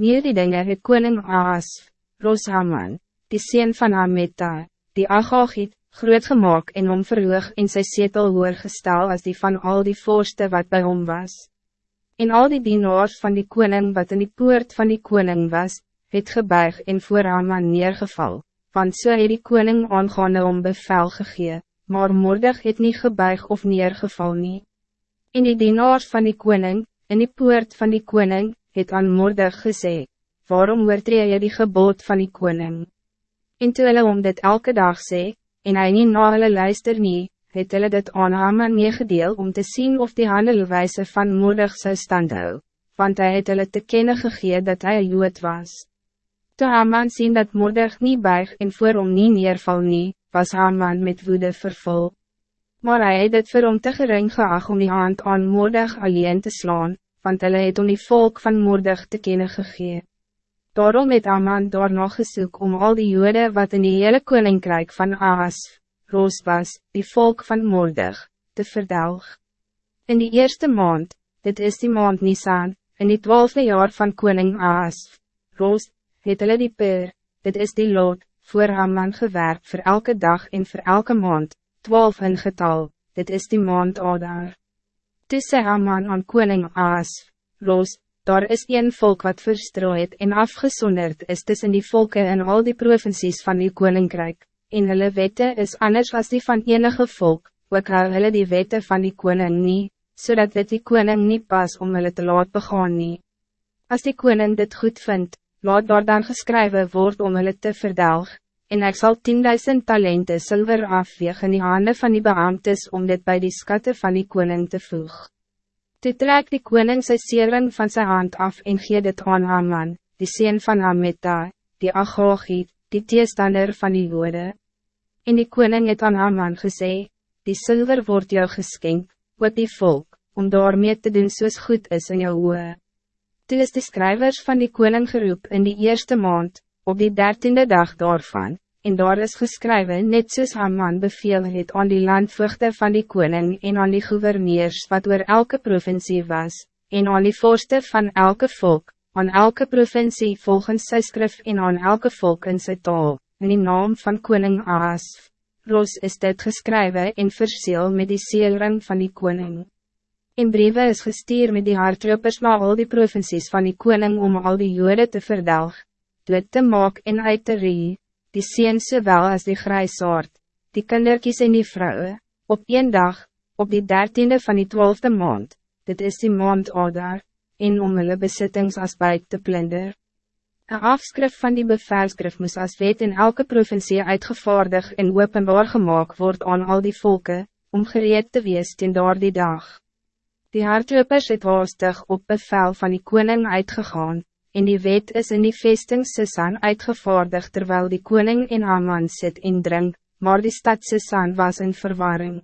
Nie die dinge het koning Aas, Roshaman, die sien van Ameta, die Agagiet, groot gemaakt en om verhoog en sy setel hoor gestel as die van al die voorste wat bij hom was. En al die dienaars van die koning wat in die poort van die koning was, het gebuig en voor Haman neergeval, want so het die koning aangaande om bevel gegee, maar moordig het niet gebuig of neergeval nie. En die dienaars van die koning, in die poort van die koning, het aan moordig gesê, waarom oortree jy die gebod van die koning? En toe hulle om dit elke dag sê, en hy nie na hulle luister nie, het hulle dit aan Haman meegedeel om te zien of die handelwijze van moordig zou stand hou, want hij het hulle te kennen gegee dat hij een jood was. Toe Haman sien dat moordig niet buig en voor hom nie neerval nie, was Haman met woede vervul. Maar hij het het vir hom te gering geag om die hand aan moordig alleen te slaan, want hulle het om die volk van moordig te kennen gegee. Daarom het Aman daarna gesoek om al die jode wat in die hele koninkrijk van Aas, Roos was, die volk van moordig, te verdelg. In die eerste maand, dit is die maand Nisan, in die twaalfde jaar van koning Aas, Roos, het hulle die per, dit is die lood, voor Haman gewerkt voor elke dag en voor elke maand, twaalf in getal, dit is die maand Adar. Toe sê Haman aan koning Aas, Los, daar is een volk wat verstrooid en afgesonderd is tussen die volken en al die provincies van die koninkrijk, en hulle wette is anders als die van enige volk, ook hou hulle die wette van die koning niet, zodat dit die koning niet pas om hulle te laat begaan nie. As die koning dit goed vindt, laat daar dan geskrywe word om hulle te verdelg, en ik zal 10.000 talenten zilver afweeg in die handen van die beambtes om dit bij die skatte van die koning te voeg. Toe trek die koning sy sering van zijn hand af en gee dit aan Haman, die sien van Hameta, die Agogiet, die teestander van die woorde. En die koning het aan Haman gesê, die zilver wordt jou geskenk, wat die volk, om daarmee te doen soos goed is in jou oe. Toe is de schrijvers van die koning geroep in die eerste maand, op die dertiende dag daarvan, en daar is geskrywe net soos Haman beveel het aan die landvoogde van die koning en aan die gouverneurs wat oor elke provincie was, en aan die voorste van elke volk, aan elke provincie volgens sy skrif en aan elke volk in sy taal, in die naam van koning Aas. Ros is dit geskrywe en verseel met die seelring van die koning. En briewe is gestuur met die hardropers na al die provincies van die koning om al die jode te verdelgen dood te maak en uit te rie, die sien sowel as die grijsaard, die kinderkies en die vrouwen, op een dag, op die dertiende van die twaalfde maand, dit is die maand Adar, en om hulle besittings as buit te plunder. Een afskrif van die bevelskrif moes as wet in elke provincie uitgevaardig en openbaar gemaakt word aan al die volken, om gereed te wees ten daar die dag. Die hardlopers het haastig op bevel van die koning uitgegaan, en die wet is in die vesting Sisan uitgevaardigd terwijl die koning in Haman zit in drink, maar die stad Sisan was in verwarring.